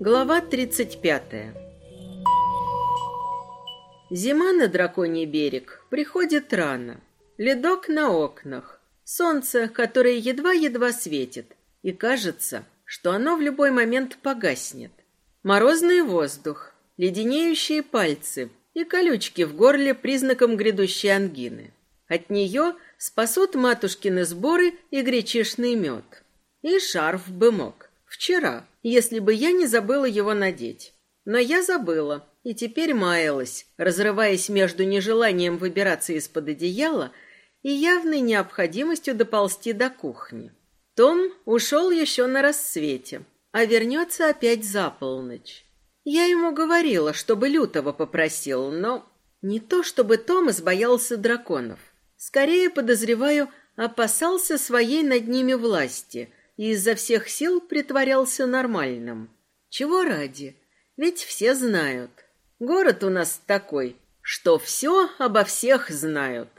Глава 35. Зима на драконий берег приходит рано. Ледок на окнах, солнце, которое едва-едва светит, и кажется, что оно в любой момент погаснет. Морозный воздух, леденеющие пальцы и колючки в горле признаком грядущей ангины. От нее спасут матушкины сборы и гречишный мед. И шарф бы мог. Вчера, если бы я не забыла его надеть. Но я забыла, и теперь маялась, разрываясь между нежеланием выбираться из-под одеяла и явной необходимостью доползти до кухни. Том ушел еще на рассвете, а вернется опять за полночь. Я ему говорила, чтобы Лютого попросил, но не то чтобы Томас боялся драконов. Скорее, подозреваю, опасался своей над ними власти и изо всех сил притворялся нормальным. Чего ради? Ведь все знают. Город у нас такой, что все обо всех знают.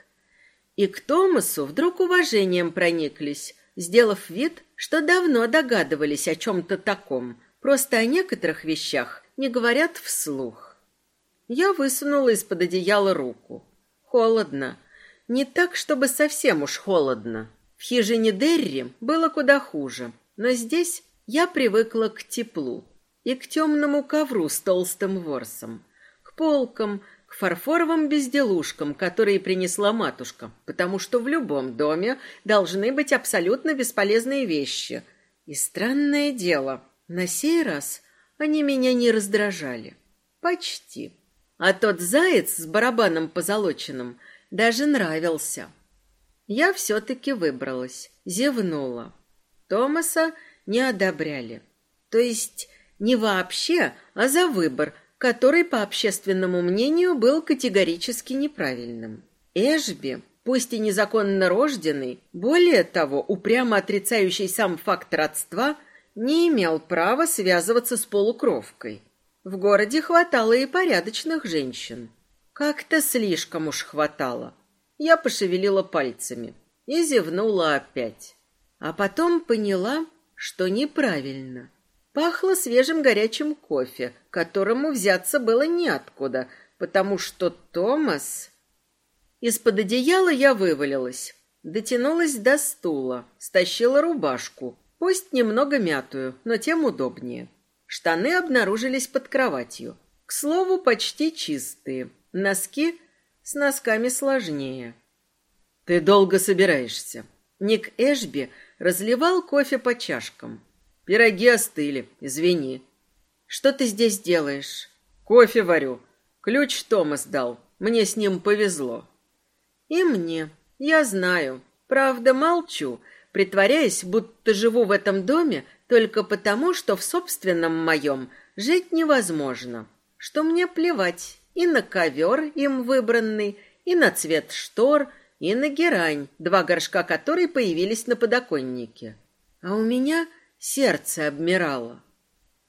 И к Томасу вдруг уважением прониклись, сделав вид, что давно догадывались о чем-то таком, просто о некоторых вещах не говорят вслух. Я высунула из-под одеяла руку. Холодно. Не так, чтобы совсем уж холодно. В хижине Дерри было куда хуже, но здесь я привыкла к теплу и к темному ковру с толстым ворсом, к полкам, к фарфоровым безделушкам, которые принесла матушка, потому что в любом доме должны быть абсолютно бесполезные вещи. И странное дело, на сей раз они меня не раздражали. Почти. А тот заяц с барабаном позолоченным даже нравился. Я все-таки выбралась, зевнула. Томаса не одобряли. То есть не вообще, а за выбор, который, по общественному мнению, был категорически неправильным. Эшби, пусть и незаконно рожденный, более того, упрямо отрицающий сам факт родства – не имел права связываться с полукровкой. В городе хватало и порядочных женщин. Как-то слишком уж хватало. Я пошевелила пальцами и зевнула опять. А потом поняла, что неправильно. Пахло свежим горячим кофе, которому взяться было неоткуда, потому что Томас... Из-под одеяла я вывалилась, дотянулась до стула, стащила рубашку, Пусть немного мятую, но тем удобнее. Штаны обнаружились под кроватью. К слову, почти чистые. Носки с носками сложнее. «Ты долго собираешься?» Ник Эшби разливал кофе по чашкам. «Пироги остыли, извини». «Что ты здесь делаешь?» «Кофе варю. Ключ Томас дал. Мне с ним повезло». «И мне. Я знаю. Правда, молчу, притворяясь, будто живу в этом доме только потому, что в собственном моем жить невозможно, что мне плевать и на ковер им выбранный, и на цвет штор, и на герань, два горшка которой появились на подоконнике. А у меня сердце обмирало.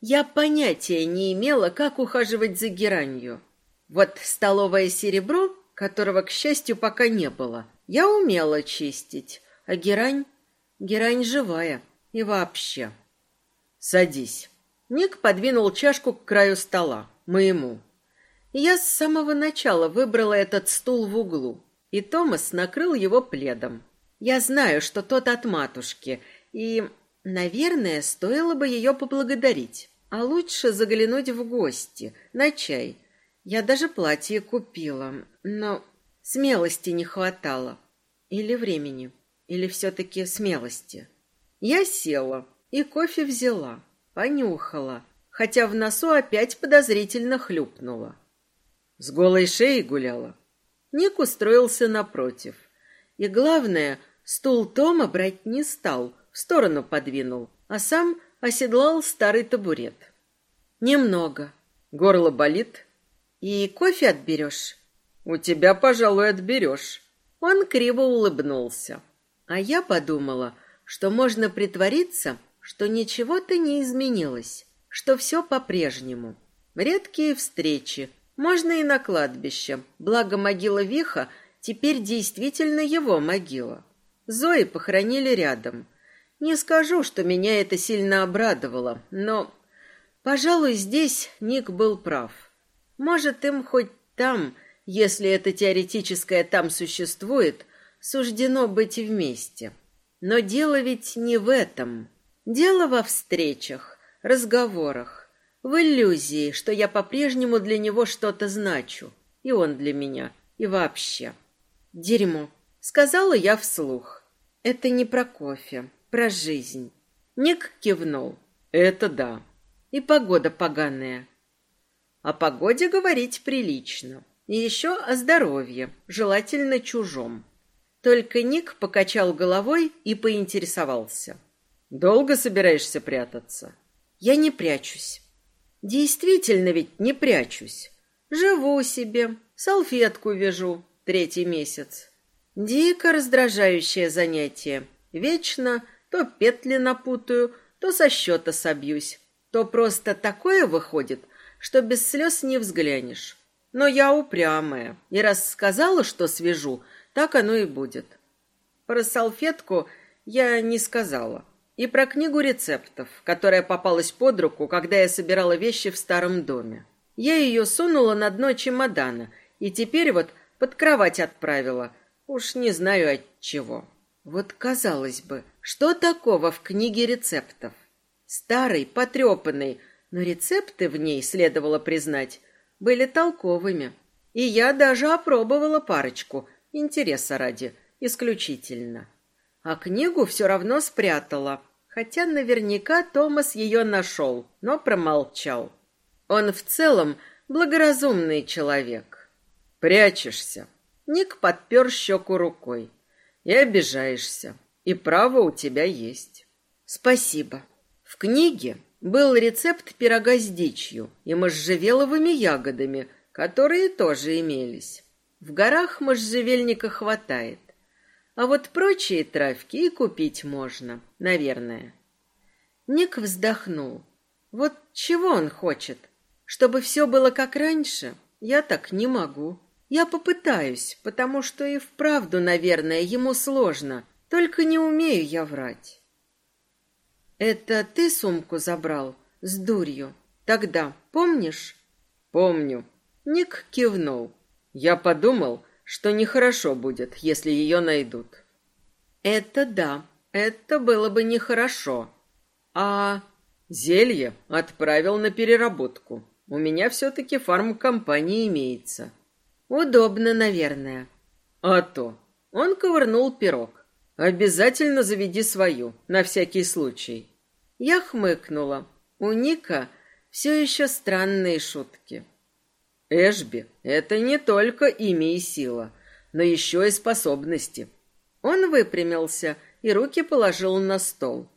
Я понятия не имела, как ухаживать за геранью. Вот столовое серебро, которого, к счастью, пока не было, я умела чистить, а герань Герань живая. И вообще. Садись. Ник подвинул чашку к краю стола, моему. Я с самого начала выбрала этот стул в углу, и Томас накрыл его пледом. Я знаю, что тот от матушки, и, наверное, стоило бы ее поблагодарить, а лучше заглянуть в гости, на чай. Я даже платье купила, но смелости не хватало. Или времени. Или все-таки смелости? Я села и кофе взяла, понюхала, хотя в носу опять подозрительно хлюпнула. С голой шеей гуляла. Ник устроился напротив. И главное, стул Тома брать не стал, в сторону подвинул, а сам оседлал старый табурет. Немного. Горло болит. И кофе отберешь? У тебя, пожалуй, отберешь. Он криво улыбнулся. А я подумала, что можно притвориться, что ничего-то не изменилось, что все по-прежнему. Редкие встречи, можно и на кладбище, благо могила Виха теперь действительно его могила. Зои похоронили рядом. Не скажу, что меня это сильно обрадовало, но Пожалуй, здесь Ник был прав. Может, им хоть там, если это теоретическое там существует, суждено быть вместе. Но дело ведь не в этом. Дело во встречах, разговорах, в иллюзии, что я по-прежнему для него что-то значу, и он для меня, и вообще. Дерьмо, сказала я вслух. Это не про кофе, про жизнь. Ник кивнул. Это да. И погода поганая. О погоде говорить прилично. И еще о здоровье, желательно чужом. Только Ник покачал головой и поинтересовался. «Долго собираешься прятаться?» «Я не прячусь». «Действительно ведь не прячусь. Живу себе, салфетку вяжу третий месяц. Дико раздражающее занятие. Вечно то петли напутаю, то со счета собьюсь, то просто такое выходит, что без слез не взглянешь. Но я упрямая, и раз сказала, что свяжу, так оно и будет. Про салфетку я не сказала. И про книгу рецептов, которая попалась под руку, когда я собирала вещи в старом доме. Я ее сунула на дно чемодана, и теперь вот под кровать отправила. Уж не знаю от чего. Вот казалось бы, что такого в книге рецептов? Старый, потрепанный, но рецепты в ней, следовало признать, были толковыми. И я даже опробовала парочку, интереса ради, исключительно. А книгу все равно спрятала, хотя наверняка Томас ее нашел, но промолчал. Он в целом благоразумный человек. Прячешься. Ник подпер щеку рукой. И обижаешься. И право у тебя есть. Спасибо. В книге был рецепт пирога с дичью и можжевеловыми ягодами, которые тоже имелись. В горах можжевельника хватает. А вот прочие травки и купить можно, наверное. Ник вздохнул. Вот чего он хочет? Чтобы все было как раньше? Я так не могу. Я попытаюсь, потому что и вправду, наверное, ему сложно. Только не умею я врать. Это ты сумку забрал с дурью? Тогда, помнишь? Помню. Ник кивнул. Я подумал, что нехорошо будет, если ее найдут. Это да, это было бы нехорошо. А зелье отправил на переработку. У меня все-таки фармкомпания имеется. Удобно, наверное. А то. Он ковырнул пирог. Обязательно заведи свою, на всякий случай. Я хмыкнула. У Ника все еще странные шутки. Эшби — это не только имя и сила, но еще и способности. Он выпрямился и руки положил на стол.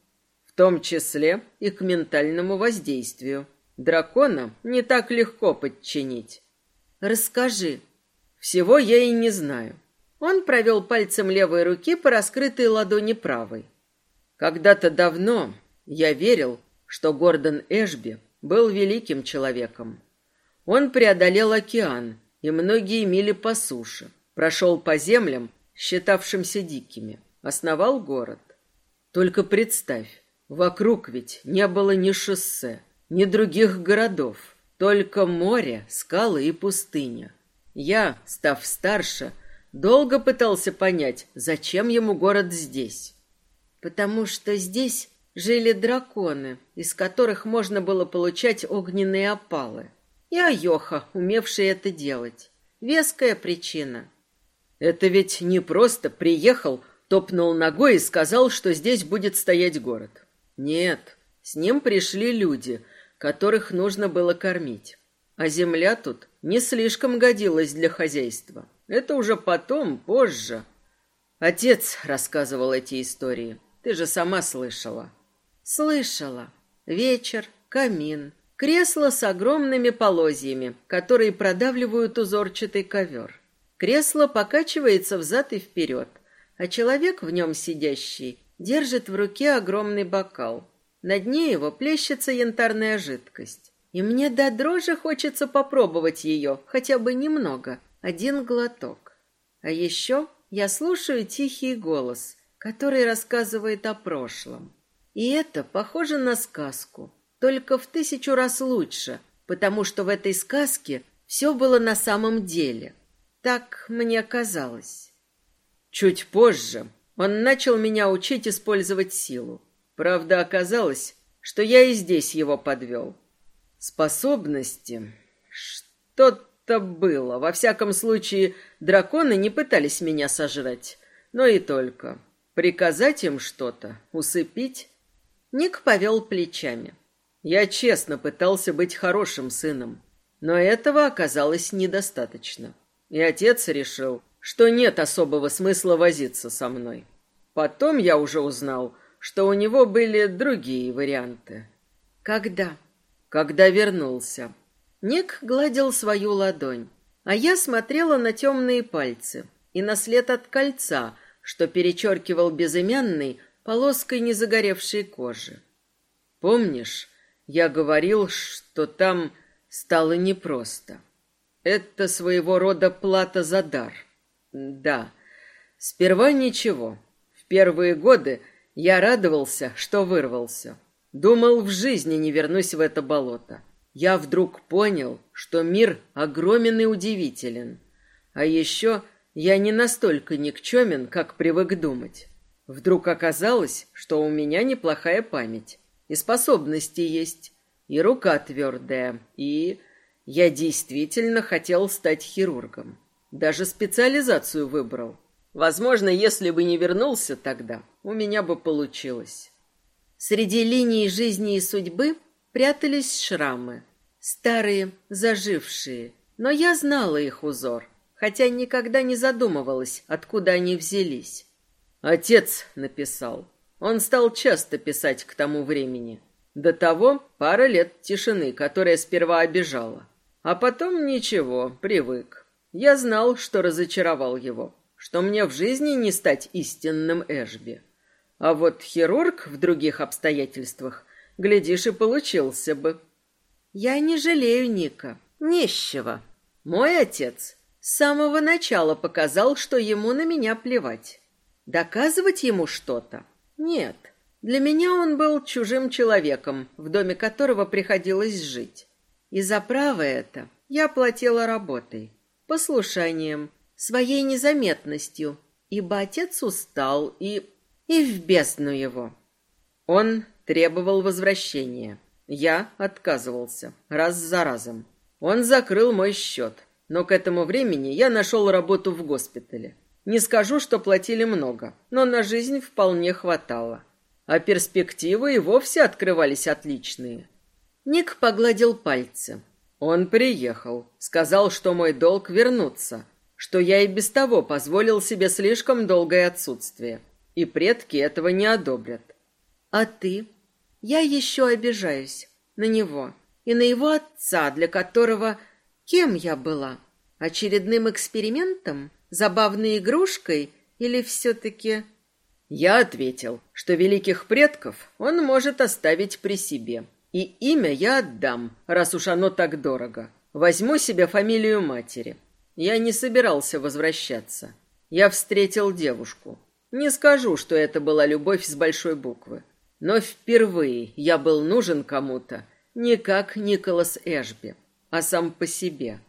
В том числе и к ментальному воздействию. Дракона не так легко подчинить. Расскажи. Всего я и не знаю. Он провел пальцем левой руки по раскрытой ладони правой. Когда-то давно я верил, что Гордон Эшби был великим человеком. Он преодолел океан и многие мили по суше, прошел по землям, считавшимся дикими, основал город. Только представь, вокруг ведь не было ни шоссе, ни других городов, только море, скалы и пустыня. Я, став старше, долго пытался понять, зачем ему город здесь. Потому что здесь жили драконы, из которых можно было получать огненные опалы. И Айоха, умевший это делать. Веская причина. Это ведь не просто приехал, топнул ногой и сказал, что здесь будет стоять город. Нет, с ним пришли люди, которых нужно было кормить. А земля тут не слишком годилась для хозяйства. Это уже потом, позже. Отец рассказывал эти истории. Ты же сама слышала. Слышала. Вечер, камин, кресло с огромными полозьями, которые продавливают узорчатый ковер. Кресло покачивается взад и вперед, а человек в нем сидящий держит в руке огромный бокал. На дне его плещется янтарная жидкость. И мне до дрожи хочется попробовать ее, хотя бы немного, один глоток. А еще я слушаю тихий голос, который рассказывает о прошлом. И это похоже на сказку. Только в тысячу раз лучше, потому что в этой сказке все было на самом деле. Так мне казалось. Чуть позже он начал меня учить использовать силу. Правда, оказалось, что я и здесь его подвел. Способности... Что-то было. Во всяком случае, драконы не пытались меня сожрать. Но и только. Приказать им что-то, усыпить... Ник повел плечами. Я честно пытался быть хорошим сыном, но этого оказалось недостаточно. И отец решил, что нет особого смысла возиться со мной. Потом я уже узнал, что у него были другие варианты. Когда? Когда вернулся. Ник гладил свою ладонь, а я смотрела на темные пальцы и на след от кольца, что перечеркивал безымянный полоской незагоревшей кожи. Помнишь, я говорил, что там стало непросто. Это своего рода плата за дар. Да, сперва ничего. В первые годы я радовался, что вырвался. Думал, в жизни не вернусь в это болото. Я вдруг понял, что мир огромен и удивителен. А еще я не настолько никчемен, как привык думать. Вдруг оказалось, что у меня неплохая память, и способности есть, и рука твердая, и... Я действительно хотел стать хирургом. Даже специализацию выбрал. Возможно, если бы не вернулся тогда, у меня бы получилось. Среди линий жизни и судьбы прятались шрамы. Старые, зажившие. Но я знала их узор, хотя никогда не задумывалась, откуда они взялись. Отец написал. Он стал часто писать к тому времени. До того пара лет тишины, которая сперва обижала. А потом ничего, привык. Я знал, что разочаровал его что мне в жизни не стать истинным Эшби. А вот хирург в других обстоятельствах, глядишь, и получился бы. Я не жалею Ника, нищего. Мой отец с самого начала показал, что ему на меня плевать. Доказывать ему что-то? Нет. Для меня он был чужим человеком, в доме которого приходилось жить. И за право это я платила работой, послушанием, своей незаметностью, ибо отец устал и... и в бездну его. Он требовал возвращения. Я отказывался, раз за разом. Он закрыл мой счет, но к этому времени я нашел работу в госпитале. Не скажу, что платили много, но на жизнь вполне хватало. А перспективы и вовсе открывались отличные. Ник погладил пальцы. Он приехал, сказал, что мой долг вернуться, что я и без того позволил себе слишком долгое отсутствие, и предки этого не одобрят. А ты? Я еще обижаюсь на него и на его отца, для которого кем я была? Очередным экспериментом, забавной игрушкой или все-таки... Я ответил, что великих предков он может оставить при себе. И имя я отдам, раз уж оно так дорого. Возьму себе фамилию матери. Я не собирался возвращаться. Я встретил девушку. Не скажу, что это была любовь с большой буквы. Но впервые я был нужен кому-то, не как Николас Эшби, а сам по себе.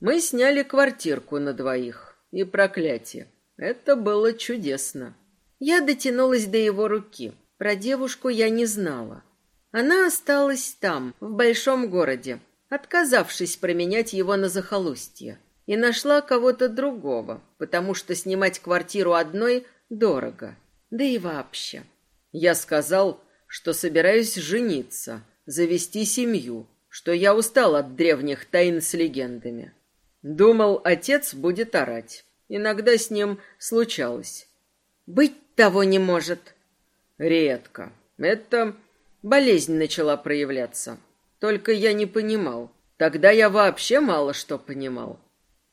Мы сняли квартирку на двоих. И проклятие. Это было чудесно. Я дотянулась до его руки. Про девушку я не знала. Она осталась там, в большом городе, отказавшись променять его на захолустье и нашла кого-то другого, потому что снимать квартиру одной дорого. Да и вообще. Я сказал, что собираюсь жениться, завести семью, что я устал от древних тайн с легендами. Думал, отец будет орать. Иногда с ним случалось. Быть того не может. Редко. Это болезнь начала проявляться. Только я не понимал. Тогда я вообще мало что понимал.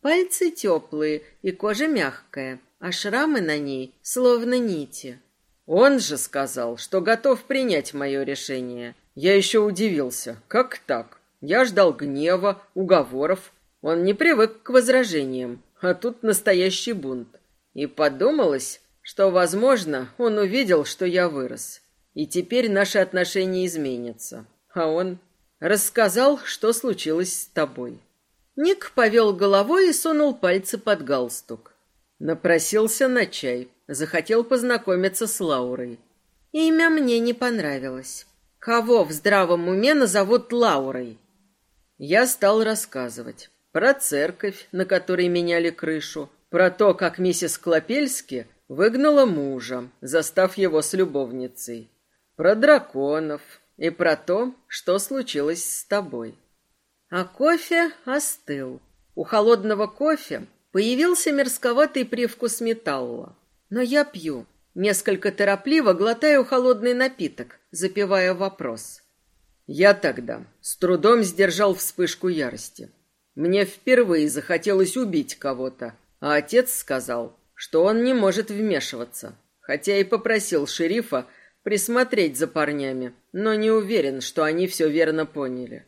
Пальцы теплые и кожа мягкая, а шрамы на ней словно нити. Он же сказал, что готов принять мое решение. Я еще удивился. Как так? Я ждал гнева, уговоров. Он не привык к возражениям, а тут настоящий бунт. И подумалось, что, возможно, он увидел, что я вырос. И теперь наши отношения изменятся. А он рассказал, что случилось с тобой. Ник повел головой и сунул пальцы под галстук. Напросился на чай, захотел познакомиться с Лаурой. Имя мне не понравилось. Кого в здравом уме назовут Лаурой? Я стал рассказывать про церковь, на которой меняли крышу, про то, как миссис Клопельски выгнала мужа, застав его с любовницей, про драконов и про то, что случилось с тобой. А кофе остыл. У холодного кофе появился мерзковатый привкус металла. Но я пью, несколько торопливо глотаю холодный напиток, запивая вопрос. Я тогда с трудом сдержал вспышку ярости. Мне впервые захотелось убить кого-то, а отец сказал, что он не может вмешиваться, хотя и попросил шерифа присмотреть за парнями, но не уверен, что они все верно поняли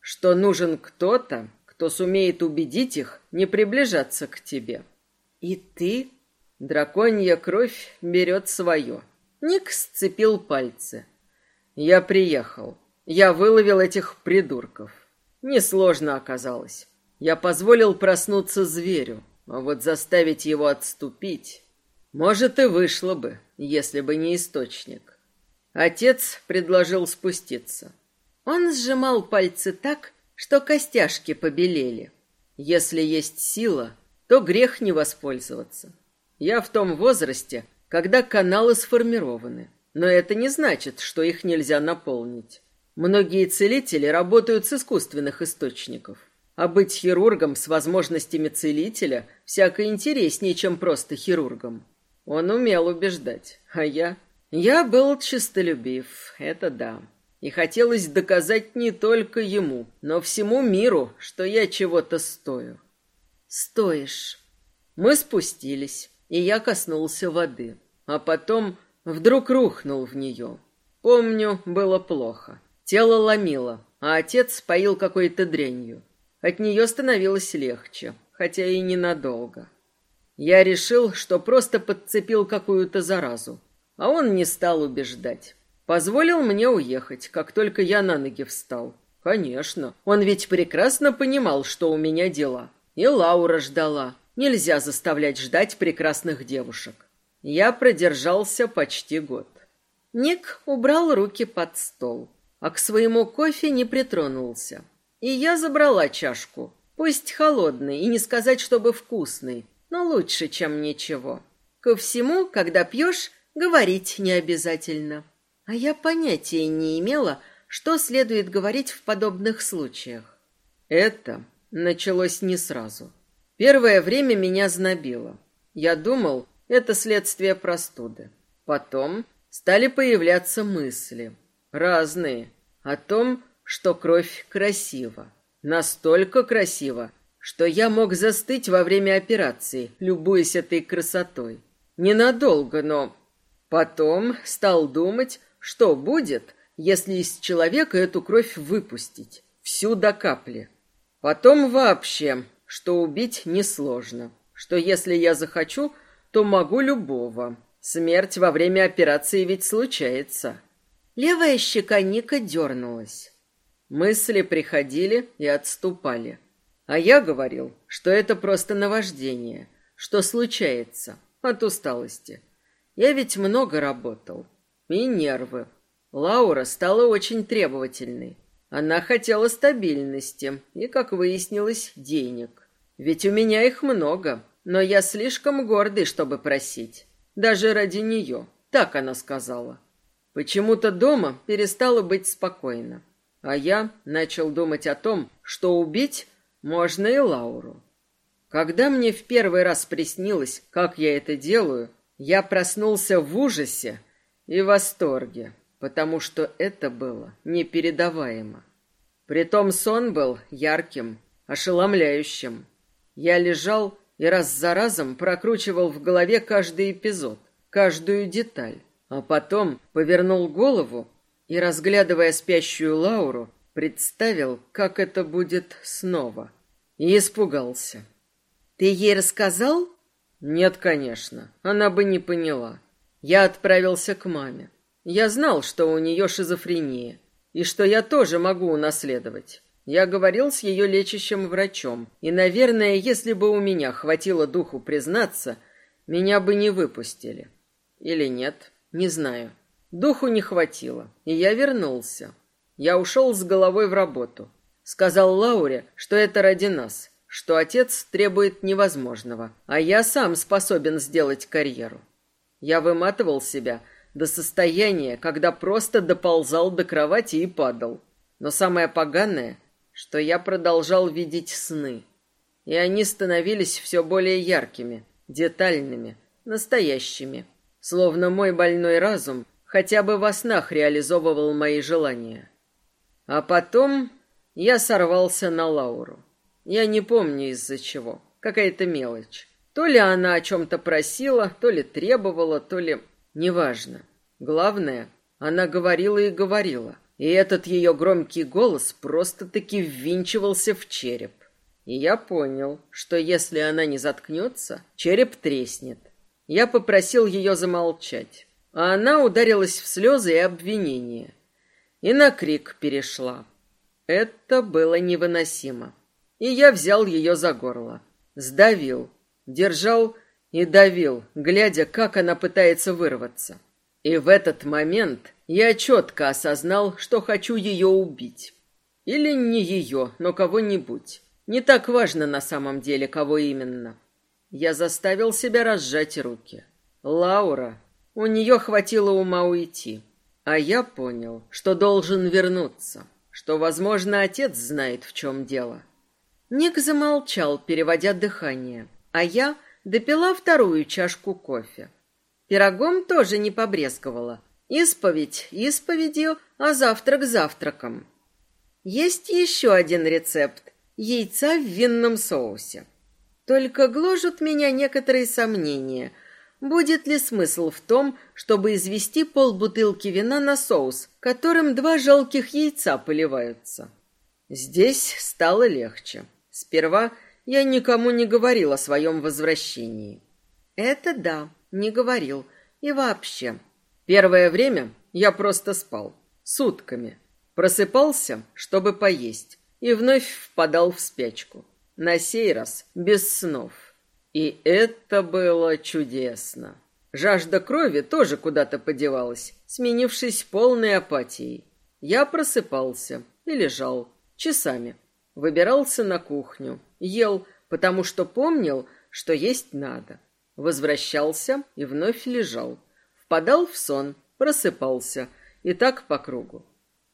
что нужен кто-то, кто сумеет убедить их не приближаться к тебе. И ты? Драконья кровь берет свое. Ник сцепил пальцы. Я приехал. Я выловил этих придурков. Несложно оказалось. Я позволил проснуться зверю, а вот заставить его отступить... Может, и вышло бы, если бы не источник. Отец предложил спуститься. Он сжимал пальцы так, что костяшки побелели. Если есть сила, то грех не воспользоваться. Я в том возрасте, когда каналы сформированы, но это не значит, что их нельзя наполнить. Многие целители работают с искусственных источников, а быть хирургом с возможностями целителя всяко интереснее, чем просто хирургом. Он умел убеждать, а я... Я был чистолюбив, это да. И хотелось доказать не только ему, но всему миру, что я чего-то стою. Стоишь. Мы спустились, и я коснулся воды, а потом вдруг рухнул в нее. Помню, было плохо. Тело ломило, а отец поил какой-то дрянью. От нее становилось легче, хотя и ненадолго. Я решил, что просто подцепил какую-то заразу, а он не стал убеждать. Позволил мне уехать, как только я на ноги встал. Конечно, он ведь прекрасно понимал, что у меня дела. И Лаура ждала. Нельзя заставлять ждать прекрасных девушек. Я продержался почти год. Ник убрал руки под стол, а к своему кофе не притронулся. И я забрала чашку. Пусть холодный и не сказать, чтобы вкусный, но лучше, чем ничего. Ко всему, когда пьешь, говорить не обязательно. А я понятия не имела, что следует говорить в подобных случаях. Это началось не сразу. Первое время меня знобило. Я думал, это следствие простуды. Потом стали появляться мысли, разные, о том, что кровь красива. Настолько красива, что я мог застыть во время операции, любуясь этой красотой. Ненадолго, но... Потом стал думать, что будет, если из человека эту кровь выпустить, всю до капли? Потом вообще, что убить несложно, что если я захочу, то могу любого. Смерть во время операции ведь случается. Левая щека Ника дернулась. Мысли приходили и отступали. А я говорил, что это просто наваждение, что случается от усталости. Я ведь много работал, и нервы. Лаура стала очень требовательной. Она хотела стабильности и, как выяснилось, денег. Ведь у меня их много, но я слишком гордый, чтобы просить. Даже ради нее. Так она сказала. Почему-то дома перестало быть спокойно. А я начал думать о том, что убить можно и Лауру. Когда мне в первый раз приснилось, как я это делаю, я проснулся в ужасе и восторге, потому что это было непередаваемо. Притом сон был ярким, ошеломляющим. Я лежал и раз за разом прокручивал в голове каждый эпизод, каждую деталь, а потом повернул голову и, разглядывая спящую Лауру, представил, как это будет снова, и испугался. «Ты ей рассказал?» «Нет, конечно, она бы не поняла. Я отправился к маме. Я знал, что у нее шизофрения. и что я тоже могу унаследовать. Я говорил с ее лечащим врачом, и, наверное, если бы у меня хватило духу признаться, меня бы не выпустили. Или нет, не знаю. Духу не хватило, и я вернулся. Я ушел с головой в работу. Сказал Лауре, что это ради нас, что отец требует невозможного, а я сам способен сделать карьеру. Я выматывал себя до состояния, когда просто доползал до кровати и падал. Но самое поганое, что я продолжал видеть сны. И они становились все более яркими, детальными, настоящими. Словно мой больной разум хотя бы во снах реализовывал мои желания. А потом я сорвался на Лауру. Я не помню из-за чего. Какая-то мелочь. То ли она о чем-то просила, то ли требовала, то ли... Неважно. Главное, она говорила и говорила. И этот ее громкий голос просто-таки ввинчивался в череп. И я понял, что если она не заткнется, череп треснет. Я попросил ее замолчать а она ударилась в слезы и обвинения. И на крик перешла. Это было невыносимо. И я взял ее за горло. Сдавил, держал и давил, глядя, как она пытается вырваться. И в этот момент я четко осознал, что хочу ее убить. Или не ее, но кого-нибудь. Не так важно на самом деле, кого именно. Я заставил себя разжать руки. Лаура у нее хватило ума уйти. А я понял, что должен вернуться, что, возможно, отец знает, в чем дело. Ник замолчал, переводя дыхание, а я допила вторую чашку кофе. Пирогом тоже не побрезговала. Исповедь исповедью, а завтрак завтраком. Есть еще один рецепт – яйца в винном соусе. Только гложут меня некоторые сомнения – Будет ли смысл в том, чтобы извести полбутылки вина на соус, которым два жалких яйца поливаются? Здесь стало легче. Сперва я никому не говорил о своем возвращении. Это да, не говорил. И вообще. Первое время я просто спал. Сутками. Просыпался, чтобы поесть. И вновь впадал в спячку. На сей раз без снов. И это было чудесно. Жажда крови тоже куда-то подевалась, сменившись полной апатией. Я просыпался и лежал часами. Выбирался на кухню, ел, потому что помнил, что есть надо. Возвращался и вновь лежал. Впадал в сон, просыпался, и так по кругу.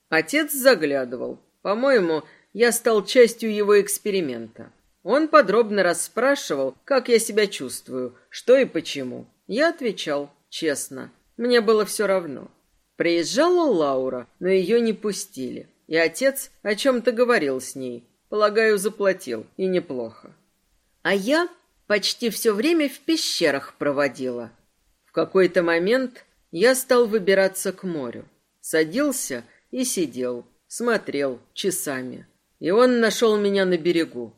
Отец заглядывал. По-моему, я стал частью его эксперимента. Он подробно расспрашивал, как я себя чувствую, что и почему. Я отвечал честно. Мне было все равно. Приезжала Лаура, но ее не пустили. И отец о чем-то говорил с ней. Полагаю, заплатил. И неплохо. А я почти все время в пещерах проводила. В какой-то момент я стал выбираться к морю. Садился и сидел, смотрел часами. И он нашел меня на берегу.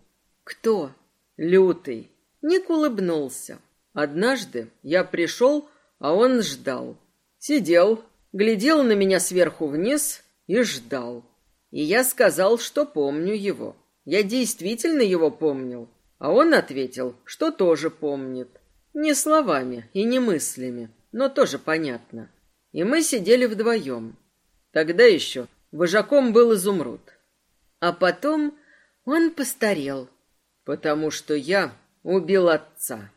Кто? Лютый. Ник улыбнулся. Однажды я пришел, а он ждал. Сидел, глядел на меня сверху вниз и ждал. И я сказал, что помню его. Я действительно его помнил. А он ответил, что тоже помнит. Не словами и не мыслями, но тоже понятно. И мы сидели вдвоем. Тогда еще вожаком был изумруд. А потом он постарел, потому что я убил отца.